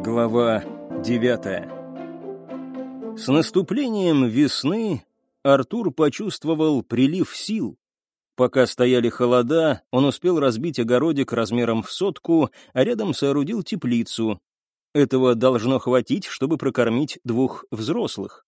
Глава 9 С наступлением весны Артур почувствовал прилив сил. Пока стояли холода, он успел разбить огородик размером в сотку, а рядом соорудил теплицу. Этого должно хватить, чтобы прокормить двух взрослых.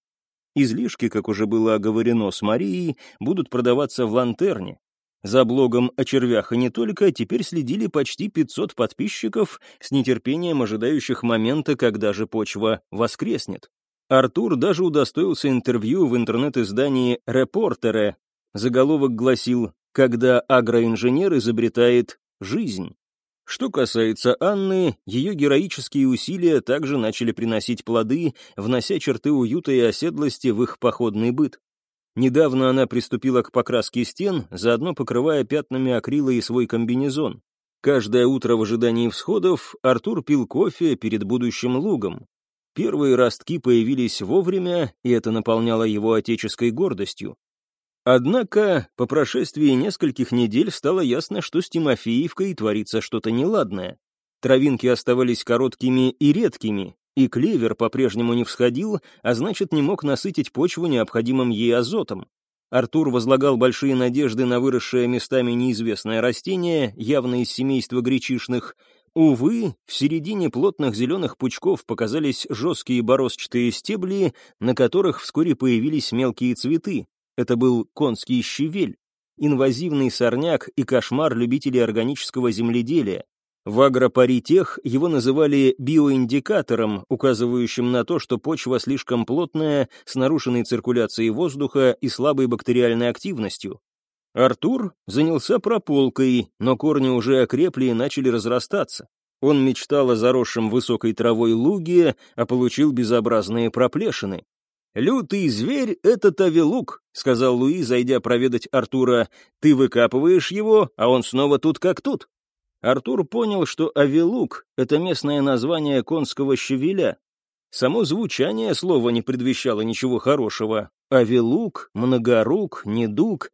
Излишки, как уже было оговорено с Марией, будут продаваться в лантерне. За блогом о червях и не только теперь следили почти 500 подписчиков с нетерпением ожидающих момента, когда же почва воскреснет. Артур даже удостоился интервью в интернет-издании «Репортере». Заголовок гласил «Когда агроинженер изобретает жизнь». Что касается Анны, ее героические усилия также начали приносить плоды, внося черты уюта и оседлости в их походный быт. Недавно она приступила к покраске стен, заодно покрывая пятнами акрила и свой комбинезон. Каждое утро в ожидании всходов Артур пил кофе перед будущим лугом. Первые ростки появились вовремя, и это наполняло его отеческой гордостью. Однако, по прошествии нескольких недель стало ясно, что с Тимофеевкой творится что-то неладное. Травинки оставались короткими и редкими, и клевер по-прежнему не всходил, а значит, не мог насытить почву необходимым ей азотом. Артур возлагал большие надежды на выросшее местами неизвестное растение, явно из семейства гречишных. Увы, в середине плотных зеленых пучков показались жесткие бороздчатые стебли, на которых вскоре появились мелкие цветы. Это был конский щавель, инвазивный сорняк и кошмар любителей органического земледелия. В агропаритех его называли биоиндикатором, указывающим на то, что почва слишком плотная, с нарушенной циркуляцией воздуха и слабой бактериальной активностью. Артур занялся прополкой, но корни уже окрепли и начали разрастаться. Он мечтал о заросшем высокой травой луге, а получил безобразные проплешины. «Лютый зверь — это тавилук», — сказал Луи, зайдя проведать Артура. «Ты выкапываешь его, а он снова тут как тут». Артур понял, что авилук — это местное название конского щавеля. Само звучание слова не предвещало ничего хорошего. Авилук, многорук, недуг.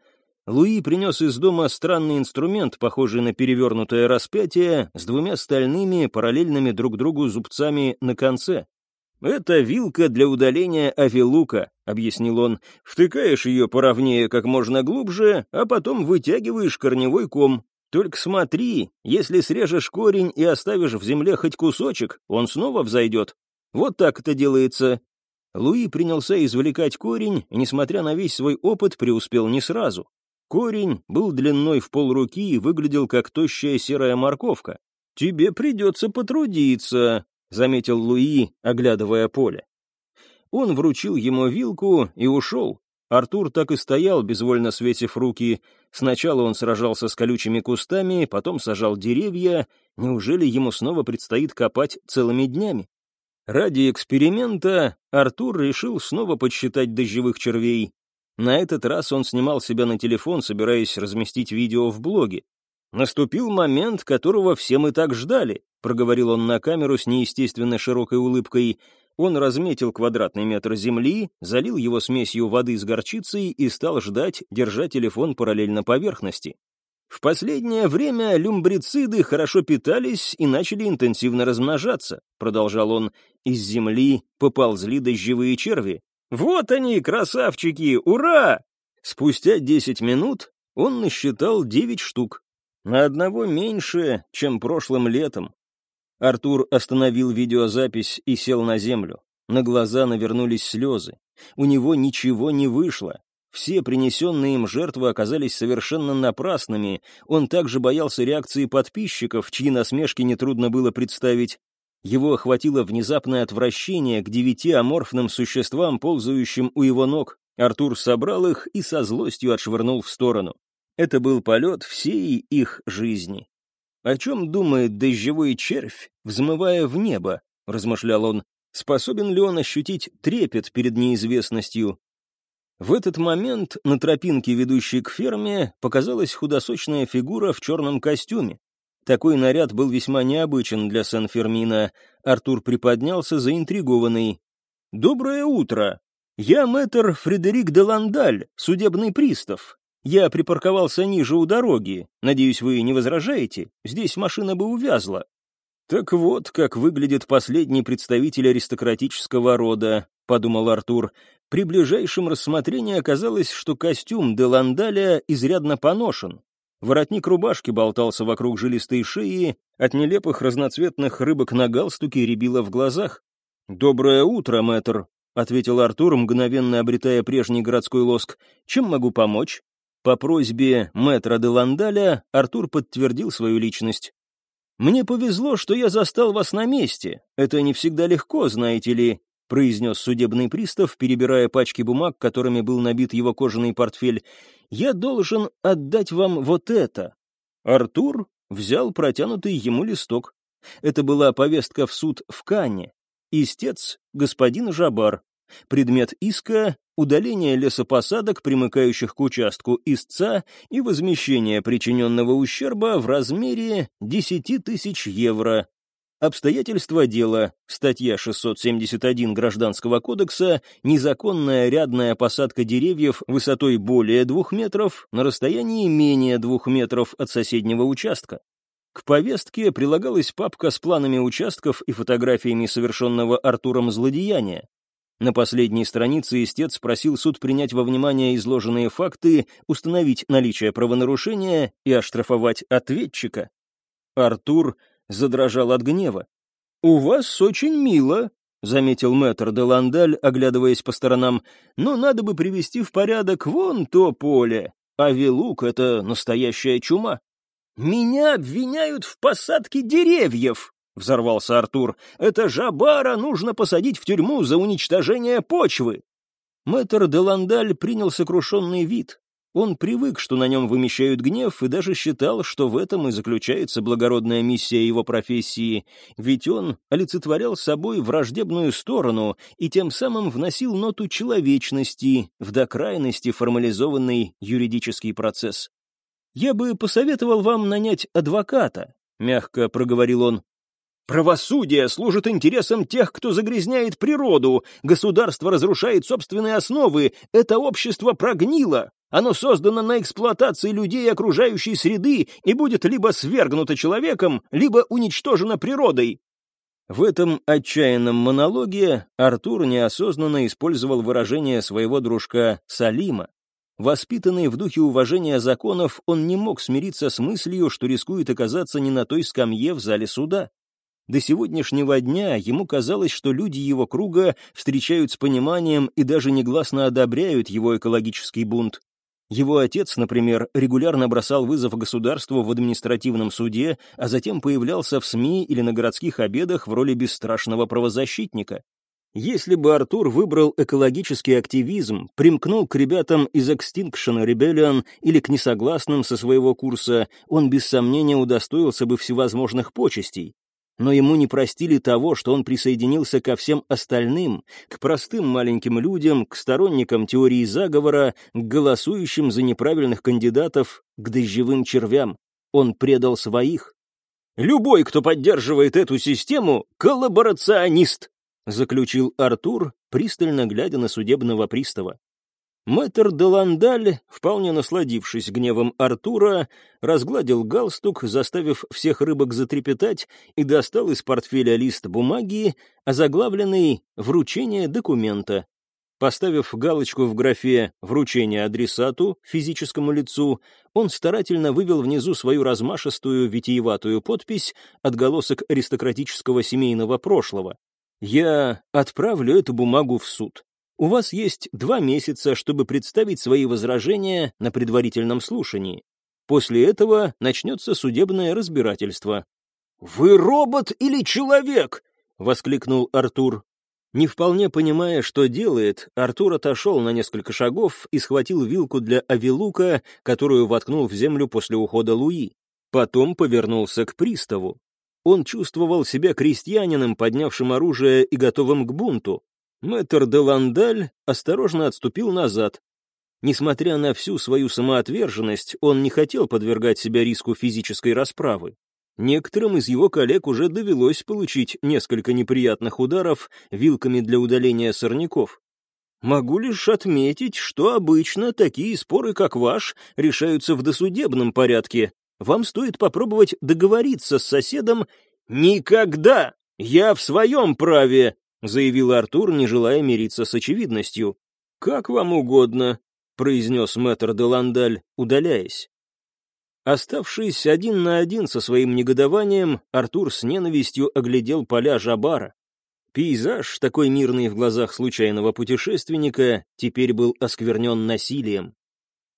Луи принес из дома странный инструмент, похожий на перевернутое распятие, с двумя стальными, параллельными друг другу зубцами на конце. «Это вилка для удаления авилука», — объяснил он. «Втыкаешь ее поровнее как можно глубже, а потом вытягиваешь корневой ком. Только смотри, если срежешь корень и оставишь в земле хоть кусочек, он снова взойдет. Вот так это делается. Луи принялся извлекать корень, и, несмотря на весь свой опыт, преуспел не сразу. Корень был длиной в полруки и выглядел как тощая серая морковка. «Тебе придется потрудиться», — заметил Луи, оглядывая поле. Он вручил ему вилку и ушел, Артур так и стоял, безвольно светив руки. Сначала он сражался с колючими кустами, потом сажал деревья. Неужели ему снова предстоит копать целыми днями? Ради эксперимента Артур решил снова подсчитать дождевых червей. На этот раз он снимал себя на телефон, собираясь разместить видео в блоге. Наступил момент, которого все мы так ждали, проговорил он на камеру с неестественно широкой улыбкой. Он разметил квадратный метр земли, залил его смесью воды с горчицей и стал ждать, держа телефон параллельно поверхности. В последнее время люмбрициды хорошо питались и начали интенсивно размножаться, продолжал он. Из земли поползли дождевые черви. Вот они, красавчики, ура! Спустя десять минут он насчитал девять штук. На одного меньше, чем прошлым летом. Артур остановил видеозапись и сел на землю. На глаза навернулись слезы. У него ничего не вышло. Все принесенные им жертвы оказались совершенно напрасными. Он также боялся реакции подписчиков, чьи насмешки нетрудно было представить. Его охватило внезапное отвращение к девяти аморфным существам, ползающим у его ног. Артур собрал их и со злостью отшвырнул в сторону. Это был полет всей их жизни. «О чем думает дождевой червь, взмывая в небо?» — размышлял он. «Способен ли он ощутить трепет перед неизвестностью?» В этот момент на тропинке, ведущей к ферме, показалась худосочная фигура в черном костюме. Такой наряд был весьма необычен для Сан-Фермина. Артур приподнялся, заинтригованный. «Доброе утро! Я мэтр Фредерик де Ландаль, судебный пристав. Я припарковался ниже у дороги. Надеюсь, вы не возражаете? Здесь машина бы увязла». «Так вот, как выглядит последний представитель аристократического рода», — подумал Артур. При ближайшем рассмотрении оказалось, что костюм де Ландаля изрядно поношен. Воротник рубашки болтался вокруг жилистой шеи, от нелепых разноцветных рыбок на галстуке рябило в глазах. «Доброе утро, мэтр», — ответил Артур, мгновенно обретая прежний городской лоск. «Чем могу помочь?» По просьбе мэтра де Ландаля Артур подтвердил свою личность. «Мне повезло, что я застал вас на месте. Это не всегда легко, знаете ли», — произнес судебный пристав, перебирая пачки бумаг, которыми был набит его кожаный портфель. «Я должен отдать вам вот это». Артур взял протянутый ему листок. Это была повестка в суд в Кане. Истец — господин Жабар. Предмет иска — удаление лесопосадок, примыкающих к участку истца, и возмещение причиненного ущерба в размере 10 тысяч евро. Обстоятельства дела. Статья 671 Гражданского кодекса «Незаконная рядная посадка деревьев высотой более двух метров на расстоянии менее двух метров от соседнего участка». К повестке прилагалась папка с планами участков и фотографиями совершенного Артуром злодеяния. На последней странице истец просил суд принять во внимание изложенные факты, установить наличие правонарушения и оштрафовать ответчика. Артур задрожал от гнева. «У вас очень мило», — заметил мэтр де Ландаль, оглядываясь по сторонам, «но надо бы привести в порядок вон то поле, а Вилук — это настоящая чума». «Меня обвиняют в посадке деревьев», — взорвался Артур. «Это Жабара нужно посадить в тюрьму за уничтожение почвы». Мэтр де Ландаль принял сокрушенный вид. Он привык, что на нем вымещают гнев, и даже считал, что в этом и заключается благородная миссия его профессии, ведь он олицетворял собой враждебную сторону и тем самым вносил ноту человечности в до крайности формализованный юридический процесс. «Я бы посоветовал вам нанять адвоката», — мягко проговорил он. Правосудие служит интересам тех, кто загрязняет природу. Государство разрушает собственные основы. Это общество прогнило. Оно создано на эксплуатации людей и окружающей среды и будет либо свергнуто человеком, либо уничтожено природой. В этом отчаянном монологе Артур неосознанно использовал выражение своего дружка Салима. Воспитанный в духе уважения законов, он не мог смириться с мыслью, что рискует оказаться не на той скамье в зале суда. До сегодняшнего дня ему казалось, что люди его круга встречают с пониманием и даже негласно одобряют его экологический бунт. Его отец, например, регулярно бросал вызов государству в административном суде, а затем появлялся в СМИ или на городских обедах в роли бесстрашного правозащитника. Если бы Артур выбрал экологический активизм, примкнул к ребятам из Extinction Rebellion или к несогласным со своего курса, он без сомнения удостоился бы всевозможных почестей но ему не простили того, что он присоединился ко всем остальным, к простым маленьким людям, к сторонникам теории заговора, к голосующим за неправильных кандидатов, к дождевым червям. Он предал своих. «Любой, кто поддерживает эту систему, коллаборационист», заключил Артур, пристально глядя на судебного пристава. Мэтр де Ландаль, вполне насладившись гневом Артура, разгладил галстук, заставив всех рыбок затрепетать, и достал из портфеля лист бумаги, озаглавленный «Вручение документа». Поставив галочку в графе «Вручение адресату» физическому лицу, он старательно вывел внизу свою размашистую витиеватую подпись отголосок аристократического семейного прошлого. «Я отправлю эту бумагу в суд. У вас есть два месяца, чтобы представить свои возражения на предварительном слушании. После этого начнется судебное разбирательство». «Вы робот или человек?» — воскликнул Артур. Не вполне понимая, что делает, Артур отошел на несколько шагов и схватил вилку для авилука, которую воткнул в землю после ухода Луи. Потом повернулся к приставу. Он чувствовал себя крестьянином, поднявшим оружие и готовым к бунту. Мэтр де Ландаль осторожно отступил назад. Несмотря на всю свою самоотверженность, он не хотел подвергать себя риску физической расправы. Некоторым из его коллег уже довелось получить несколько неприятных ударов вилками для удаления сорняков. Могу лишь отметить, что обычно такие споры, как ваш, решаются в досудебном порядке. Вам стоит попробовать договориться с соседом «Никогда! Я в своем праве!» — заявил Артур, не желая мириться с очевидностью. «Как вам угодно», — произнес мэтр де Ландаль, удаляясь. Оставшись один на один со своим негодованием, Артур с ненавистью оглядел поля Жабара. Пейзаж, такой мирный в глазах случайного путешественника, теперь был осквернен насилием.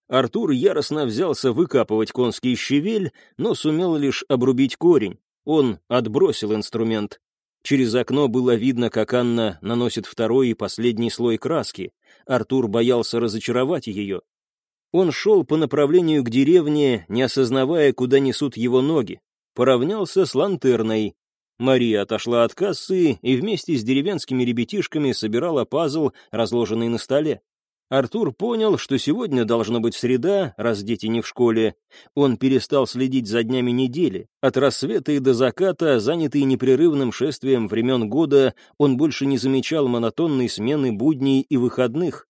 Артур яростно взялся выкапывать конский щавель, но сумел лишь обрубить корень. Он отбросил инструмент. Через окно было видно, как Анна наносит второй и последний слой краски. Артур боялся разочаровать ее. Он шел по направлению к деревне, не осознавая, куда несут его ноги. Поравнялся с лантерной. Мария отошла от кассы и вместе с деревенскими ребятишками собирала пазл, разложенный на столе. Артур понял, что сегодня должно быть среда, раз дети не в школе. Он перестал следить за днями недели. От рассвета и до заката, занятый непрерывным шествием времен года, он больше не замечал монотонной смены будней и выходных.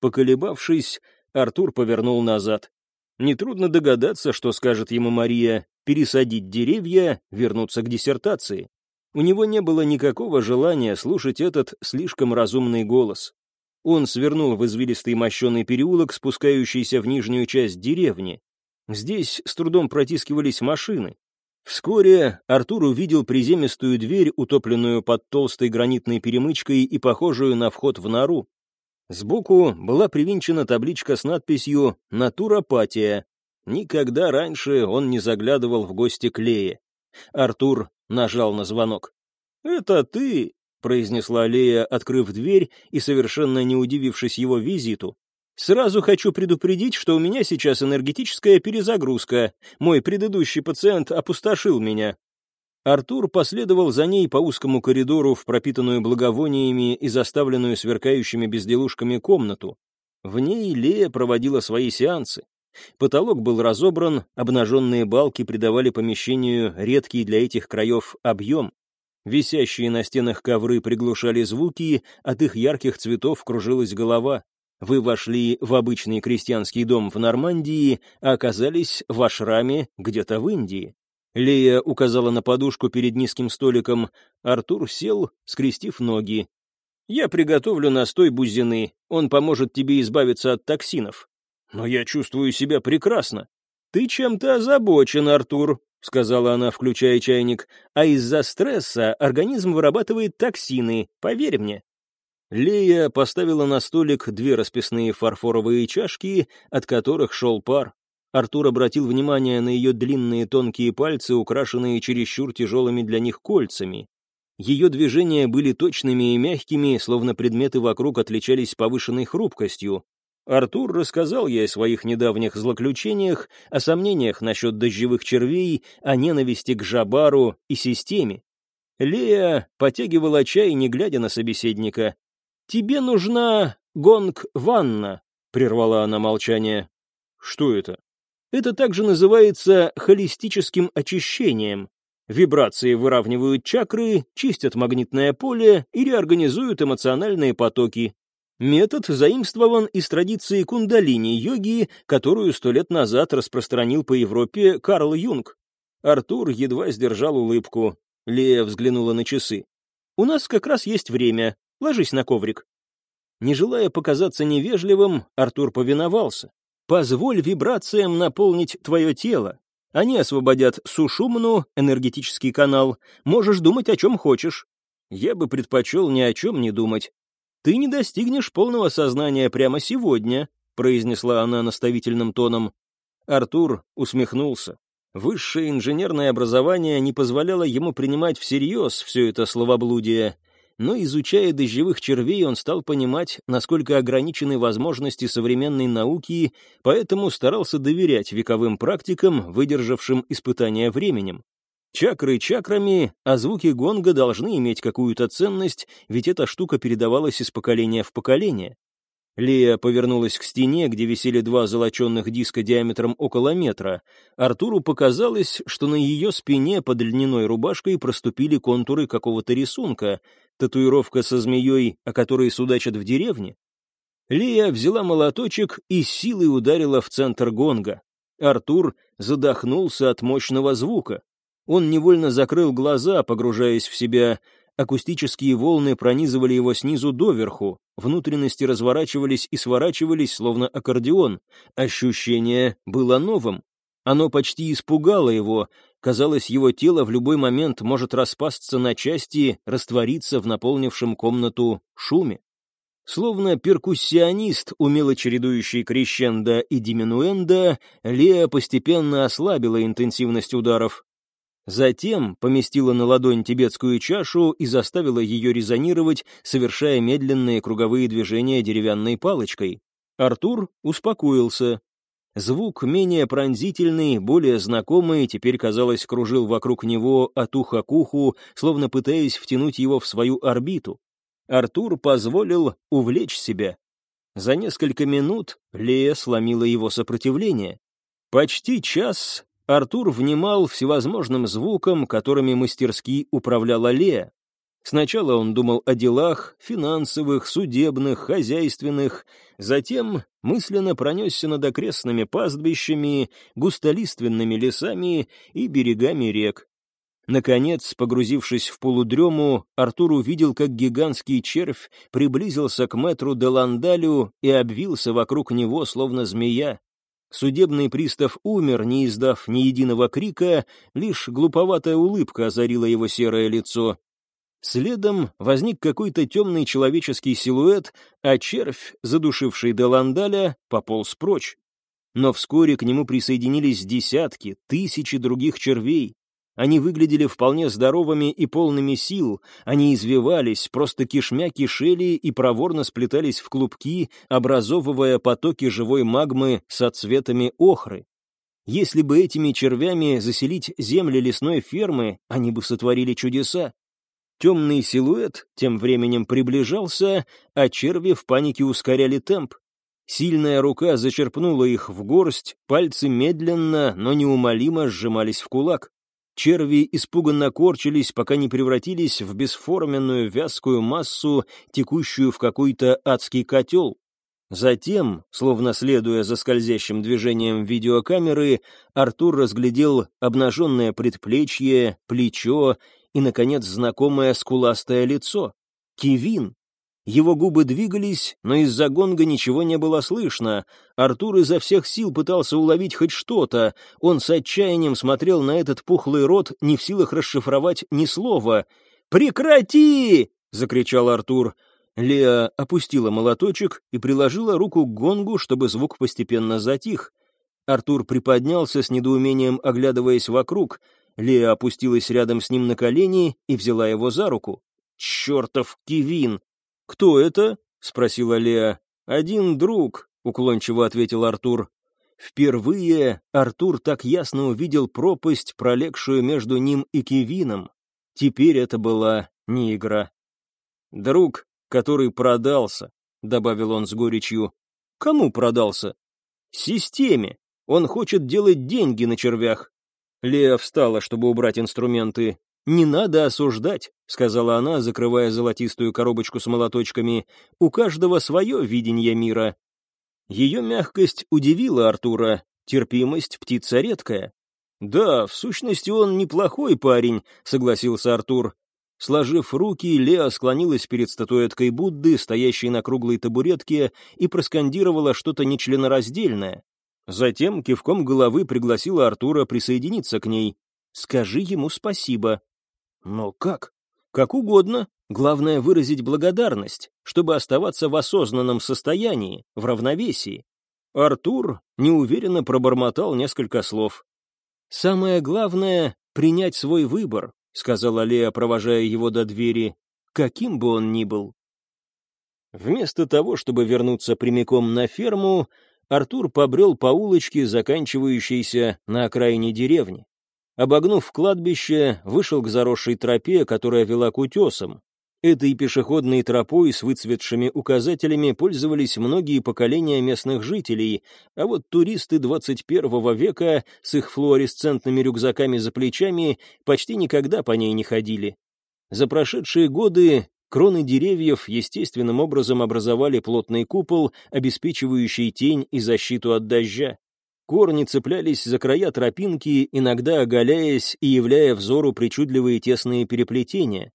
Поколебавшись, Артур повернул назад. Нетрудно догадаться, что скажет ему Мария, пересадить деревья, вернуться к диссертации. У него не было никакого желания слушать этот слишком разумный голос. Он свернул в извилистый мощеный переулок, спускающийся в нижнюю часть деревни. Здесь с трудом протискивались машины. Вскоре Артур увидел приземистую дверь, утопленную под толстой гранитной перемычкой и похожую на вход в нору. Сбоку была привинчена табличка с надписью «Натуропатия». Никогда раньше он не заглядывал в гости к Лее. Артур нажал на звонок. «Это ты?» — произнесла Лея, открыв дверь и совершенно не удивившись его визиту. «Сразу хочу предупредить, что у меня сейчас энергетическая перезагрузка. Мой предыдущий пациент опустошил меня». Артур последовал за ней по узкому коридору в пропитанную благовониями и заставленную сверкающими безделушками комнату. В ней Лея проводила свои сеансы. Потолок был разобран, обнаженные балки придавали помещению редкий для этих краев объем. Висящие на стенах ковры приглушали звуки, от их ярких цветов кружилась голова. Вы вошли в обычный крестьянский дом в Нормандии, а оказались в ашраме где-то в Индии. Лея указала на подушку перед низким столиком. Артур сел, скрестив ноги. «Я приготовлю настой бузины. Он поможет тебе избавиться от токсинов. Но я чувствую себя прекрасно. Ты чем-то озабочен, Артур. — сказала она, включая чайник, «а из-за стресса организм вырабатывает токсины, поверь мне». Лея поставила на столик две расписные фарфоровые чашки, от которых шел пар. Артур обратил внимание на ее длинные тонкие пальцы, украшенные чересчур тяжелыми для них кольцами. Ее движения были точными и мягкими, словно предметы вокруг отличались повышенной хрупкостью. Артур рассказал ей о своих недавних злоключениях, о сомнениях насчет дождевых червей, о ненависти к Жабару и системе. Лея потягивала чай, не глядя на собеседника. «Тебе нужна гонг-ванна», — прервала она молчание. «Что это?» «Это также называется холистическим очищением. Вибрации выравнивают чакры, чистят магнитное поле и реорганизуют эмоциональные потоки. Метод заимствован из традиции кундалини-йоги, которую сто лет назад распространил по Европе Карл Юнг. Артур едва сдержал улыбку. Лея взглянула на часы. «У нас как раз есть время. Ложись на коврик». Не желая показаться невежливым, Артур повиновался. «Позволь вибрациям наполнить твое тело. Они освободят сушумну, энергетический канал. Можешь думать о чем хочешь. Я бы предпочел ни о чем не думать. «Ты не достигнешь полного сознания прямо сегодня», произнесла она наставительным тоном. Артур усмехнулся. Высшее инженерное образование не позволяло ему принимать всерьез все это словоблудие, но, изучая дождевых червей, он стал понимать, насколько ограничены возможности современной науки, поэтому старался доверять вековым практикам, выдержавшим испытания временем. Чакры чакрами, а звуки гонга должны иметь какую-то ценность, ведь эта штука передавалась из поколения в поколение. Лея повернулась к стене, где висели два золоченных диска диаметром около метра. Артуру показалось, что на ее спине под льняной рубашкой проступили контуры какого-то рисунка, татуировка со змеей, о которой судачат в деревне. Лея взяла молоточек и силой ударила в центр гонга. Артур задохнулся от мощного звука. Он невольно закрыл глаза, погружаясь в себя. Акустические волны пронизывали его снизу доверху, внутренности разворачивались и сворачивались, словно аккордеон. Ощущение было новым. Оно почти испугало его. Казалось, его тело в любой момент может распасться на части, раствориться в наполнившем комнату шуме. Словно перкуссионист, умело чередующий крещендо и диминуэндо, Леа постепенно ослабила интенсивность ударов. Затем поместила на ладонь тибетскую чашу и заставила ее резонировать, совершая медленные круговые движения деревянной палочкой. Артур успокоился. Звук, менее пронзительный, более знакомый, теперь, казалось, кружил вокруг него от уха к уху, словно пытаясь втянуть его в свою орбиту. Артур позволил увлечь себя. За несколько минут Лея сломила его сопротивление. Почти час Артур внимал всевозможным звукам, которыми мастерски управляла Лея. Сначала он думал о делах, финансовых, судебных, хозяйственных, затем мысленно пронесся над окрестными пастбищами, густолиственными лесами и берегами рек. Наконец, погрузившись в полудрему, Артур увидел, как гигантский червь приблизился к мэтру де Ландалю и обвился вокруг него, словно змея. Судебный пристав умер, не издав ни единого крика, лишь глуповатая улыбка озарила его серое лицо. Следом возник какой-то темный человеческий силуэт, а червь, задушивший Деландаля, пополз прочь. Но вскоре к нему присоделились десятки, тысячи других червей. Они выглядели вполне здоровыми и полными сил, они извивались, просто кишмя кишели и проворно сплетались в клубки, образовывая потоки живой магмы со цветами охры. Если бы этими червями заселить земли лесной фермы, они бы сотворили чудеса. Темный силуэт тем временем приближался, а черви в панике ускоряли темп. Сильная рука зачерпнула их в горсть, пальцы медленно, но неумолимо сжимались в кулак. Черви испуганно корчились, пока не превратились в бесформенную вязкую массу, текущую в какой-то адский котел. Затем, словно следуя за скользящим движением видеокамеры, Артур разглядел обнаженное предплечье, плечо и, наконец, знакомое скуластое лицо. Кивин, его губы двигались, но из-за гонга ничего не было слышно. Артур изо всех сил пытался уловить хоть что-то. Он с отчаянием смотрел на этот пухлый рот, не в силах расшифровать ни слова. «Прекрати!» — закричал Артур. Леа опустила молоточек и приложила руку к гонгу, чтобы звук постепенно затих. Артур приподнялся с недоумением, оглядываясь вокруг. Леа опустилась рядом с ним на колени и взяла его за руку. «Чертов Кивин!» «Кто это?» — спросила Леа. «Один друг», — уклончиво ответил Артур. Впервые Артур так ясно увидел пропасть, пролегшую между ним и Кевином. Теперь это была не игра. «Друг, который продался», — добавил он с горечью. «Кому продался?» «Системе. Он хочет делать деньги на червях». Леа встала, чтобы убрать инструменты. «Не надо осуждать», — сказала она, закрывая золотистую коробочку с молоточками. «У каждого свое видение мира». Ее мягкость удивила Артура, терпимость — птица редкая. «Да, в сущности, он неплохой парень», — согласился Артур. Сложив руки, Леа склонилась перед статуэткой Будды, стоящей на круглой табуретке, и проскандировала что-то нечленораздельное. Затем кивком головы пригласила Артура присоединиться к ней. «Скажи ему спасибо», но как? Как угодно. Главное выразить благодарность, чтобы оставаться в осознанном состоянии, в равновесии. Артур неуверенно пробормотал несколько слов. «Самое главное — принять свой выбор», — сказала Лея, провожая его до двери, каким бы он ни был. Вместо того, чтобы вернуться прямиком на ферму, Артур побрел по улочке, заканчивающейся на окраине деревни. Обогнув кладбище, вышел к заросшей тропе, которая вела к утесам. Этой пешеходной тропой с выцветшими указателями пользовались многие поколения местных жителей, а вот туристы 21 века с их флуоресцентными рюкзаками за плечами почти никогда по ней не ходили. За прошедшие годы кроны деревьев естественным образом образовали плотный купол, обеспечивающий тень и защиту от дождя. Корни цеплялись за края тропинки, иногда оголяясь и являя взору причудливые тесные переплетения.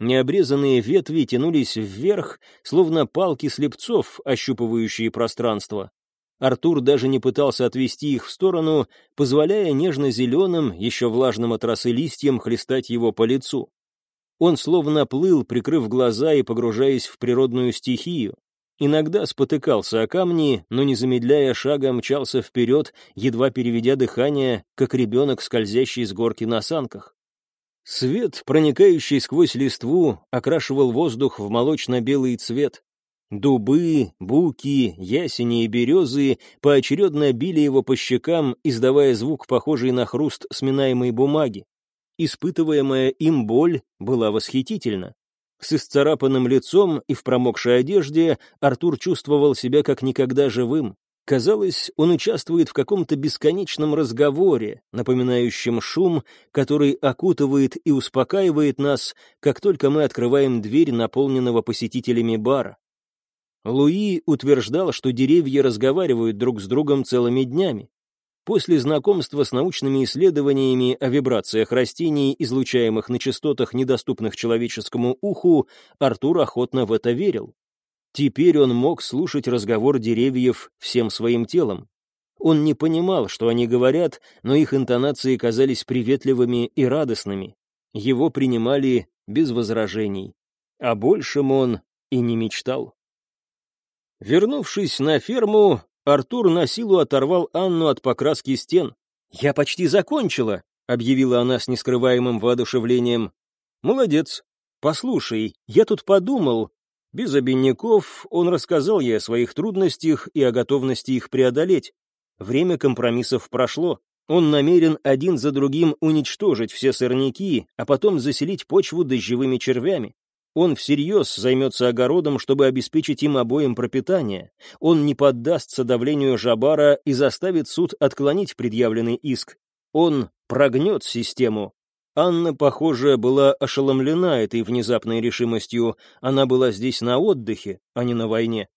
Необрезанные ветви тянулись вверх, словно палки слепцов, ощупывающие пространство. Артур даже не пытался отвести их в сторону, позволяя нежно-зеленым, еще влажным от росы листьям, хлестать его по лицу. Он словно плыл, прикрыв глаза и погружаясь в природную стихию. Иногда спотыкался о камни, но, не замедляя шага, мчался вперед, едва переведя дыхание, как ребенок, скользящий с горки на санках. Свет, проникающий сквозь листву, окрашивал воздух в молочно-белый цвет. Дубы, буки, ясени и березы поочередно били его по щекам, издавая звук, похожий на хруст сминаемой бумаги. Испытываемая им боль была восхитительна. С исцарапанным лицом и в промокшей одежде Артур чувствовал себя как никогда живым. Казалось, он участвует в каком-то бесконечном разговоре, напоминающем шум, который окутывает и успокаивает нас, как только мы открываем дверь наполненного посетителями бара. Луи утверждал, что деревья разговаривают друг с другом целыми днями. После знакомства с научными исследованиями о вибрациях растений, излучаемых на частотах, недоступных человеческому уху, Артур охотно в это верил. Теперь он мог слушать разговор деревьев всем своим телом. Он не понимал, что они говорят, но их интонации казались приветливыми и радостными. Его принимали без возражений. О большем он и не мечтал. Вернувшись на ферму, Артур на силу оторвал Анну от покраски стен. «Я почти закончила», — объявила она с нескрываемым воодушевлением. «Молодец. Послушай, я тут подумал». Без обиняков он рассказал ей о своих трудностях и о готовности их преодолеть. Время компромиссов прошло. Он намерен один за другим уничтожить все сорняки, а потом заселить почву дождевыми червями. Он всерьез займется огородом, чтобы обеспечить им обоим пропитание. Он не поддастся давлению Жабара и заставит суд отклонить предъявленный иск. Он прогнет систему. Анна, похоже, была ошеломлена этой внезапной решимостью. Она была здесь на отдыхе, а не на войне.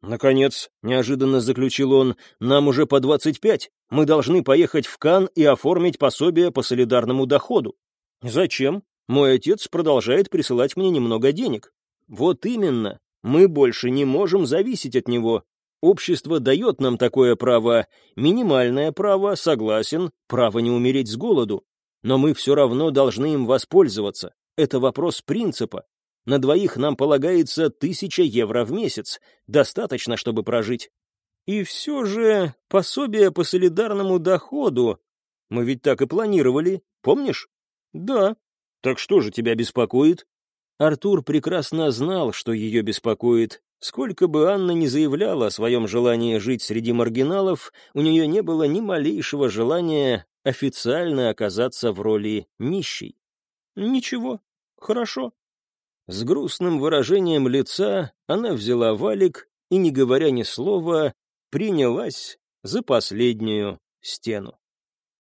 «Наконец», — неожиданно заключил он, — «нам уже по двадцать пять. Мы должны поехать в Кан и оформить пособие по солидарному доходу». «Зачем?» Мой отец продолжает присылать мне немного денег. Вот именно, мы больше не можем зависеть от него. Общество дает нам такое право, минимальное право, согласен, право не умереть с голоду. Но мы все равно должны им воспользоваться. Это вопрос принципа. На двоих нам полагается тысяча евро в месяц. Достаточно, чтобы прожить. И все же пособие по солидарному доходу. Мы ведь так и планировали, помнишь? Да, так что же тебя беспокоит? Артур прекрасно знал, что ее беспокоит. Сколько бы Анна ни заявляла о своем желании жить среди маргиналов, у нее не было ни малейшего желания официально оказаться в роли нищей. Ничего, хорошо. С грустным выражением лица она взяла валик и, не говоря ни слова, принялась за последнюю стену.